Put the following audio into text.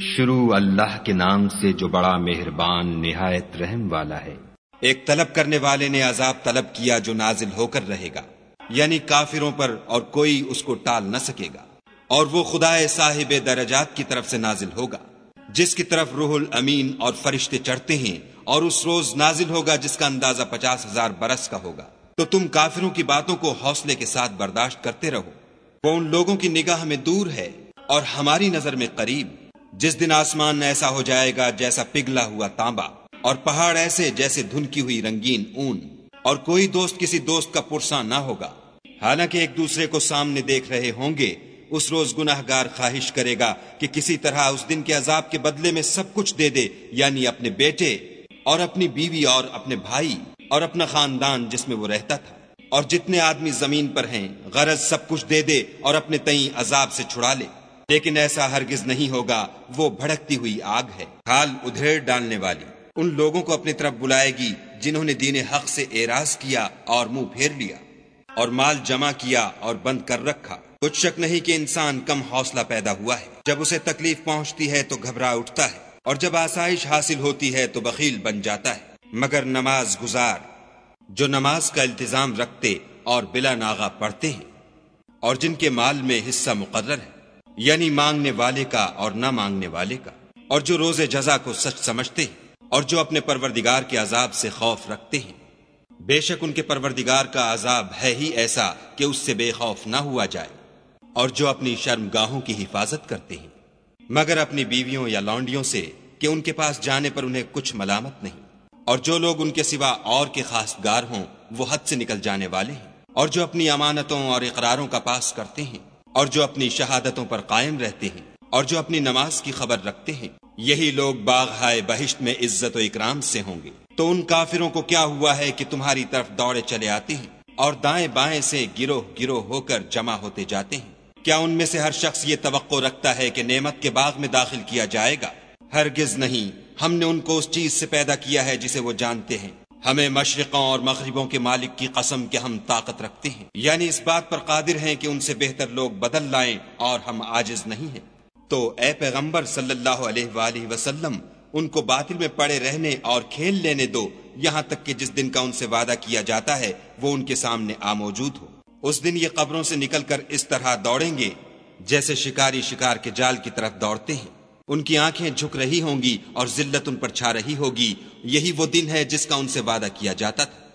شروع اللہ کے نام سے جو بڑا مہربان نہایت رحم والا ہے۔ ایک طلب کرنے والے نے عذاب طلب کیا جو نازل ہو کر رہے گا۔ یعنی کافروں پر اور کوئی اس کو ٹال نہ سکے گا۔ اور وہ خدا صاحب درجات کی طرف سے نازل ہوگا۔ جس کی طرف روح الامین اور فرشتے چڑھتے ہیں اور اس روز نازل ہوگا جس کا اندازہ پچاس ہزار برس کا ہوگا۔ تو تم کافروں کی باتوں کو حوصلے کے ساتھ برداشت کرتے رہو۔ وہ ان لوگوں کی نگاہ میں دور ہے اور ہماری نظر میں قریب۔ جس دن آسمان ایسا ہو جائے گا جیسا پگھلا ہوا تانبا، اور پہاڑ ایسے جیسے دھنکی ہوئی رنگین اون، اور کوئی دوست کسی دوست کا پرسا نہ ہوگا۔ حالانکہ ایک دوسرے کو سامنے دیکھ رہے ہوں گے، اس روز گناہ گار خواہش کرے گا کہ کسی طرح اس دن کے عذاب کے بدلے میں سب کچھ دے دے یعنی اپنے بیٹے، اور اپنی بیوی، اور اپنے بھائی، اور اپنا خاندان جس میں وہ رہتا تھا۔ اور جتنے آدمی زمین پر ہیں، غرض سب کچھ دے دے اور اپنے تئیں عذاب سے چھڑا لے۔ لیکن ایسا ہرگز نہیں ہوگا، وہ بھڑکتی ہوئی آگ ہے۔ حال ادھیڑ ڈالنے والی۔ ان لوگوں کو اپنی طرف بلائے گی جنہوں نے دین حق سے اعراض کیا اور منہ پھیر لیا اور مال جمع کیا اور بند کر رکھا۔ کچھ شک نہیں کہ انسان کم حوصلہ پیدا ہوا ہے۔ جب اسے تکلیف پہنچتی ہے تو گھبرا اٹھتا ہے اور جب آسائش حاصل ہوتی ہے تو بخیل بن جاتا ہے۔ مگر نماز گزار، جو نماز کا التزام رکھتے اور بلا ناغا پڑھتے ہیں اور جن کے مال میں حصہ مقرر ہے۔ یعنی مانگنے والے کا اور نہ مانگنے والے کا۔ اور جو روز جزا کو سچ سمجھتے ہیں اور جو اپنے پروردگار کے عذاب سے خوف رکھتے ہیں۔ بے شک ان کے پروردگار کا عذاب ہے ہی ایسا کہ اس سے بے خوف نہ ہوا جائے اور جو اپنی شرم گاہوں کی حفاظت کرتے ہیں۔ مگر اپنی بیویوں یا لانڈیوں سے کہ ان کے پاس جانے پر انہیں کچھ ملامت نہیں۔ اور جو لوگ ان کے سوا اور کے خاص گار ہوں، وہ حد سے نکل جانے والے ہیں۔ اور جو اپنی امانتوں اور اقراروں کا پاس کرتے ہیں اور جو اپنی شہادتوں پر قائم رہتے ہیں اور جو اپنی نماز کی خبر رکھتے ہیں، یہی لوگ باغ ہائے بہشت میں عزت و اکرام سے ہوں گے۔ تو ان کافروں کو کیا ہوا ہے کہ تمہاری طرف دوڑے چلے آتے ہیں اور دائیں بائیں سے گروہ گروہ ہو کر جمع ہوتے جاتے ہیں؟ کیا ان میں سے ہر شخص یہ توقع رکھتا ہے کہ نعمت کے باغ میں داخل کیا جائے گا؟ ہرگز نہیں۔ ہم نے ان کو اس چیز سے پیدا کیا ہے جسے وہ جانتے ہیں۔ ہمیں مشرقوں اور مغربوں کے مالک کی قسم کے ہم طاقت رکھتے ہیں۔ یعنی اس بات پر قادر ہیں کہ ان سے بہتر لوگ بدل لائیں اور ہم عاجز نہیں ہیں۔ تو اے پیغمبر صلی اللہ علیہ وآلہ وسلم، ان کو باطل میں پڑے رہنے اور کھیل لینے دو۔ یہاں تک کہ جس دن کا ان سے وعدہ کیا جاتا ہے، وہ ان کے سامنے آ موجود ہو۔ اس دن یہ قبروں سے نکل کر اس طرح دوڑیں گے، جیسے شکاری شکار کے جال کی طرف دوڑتے ہیں۔ ان کی آنکھیں جھک رہی ہوں گی اور ذلت ان پر چھا رہی ہوگی، یہی وہ دن ہے جس کا ان سے وعدہ کیا جاتا تھا۔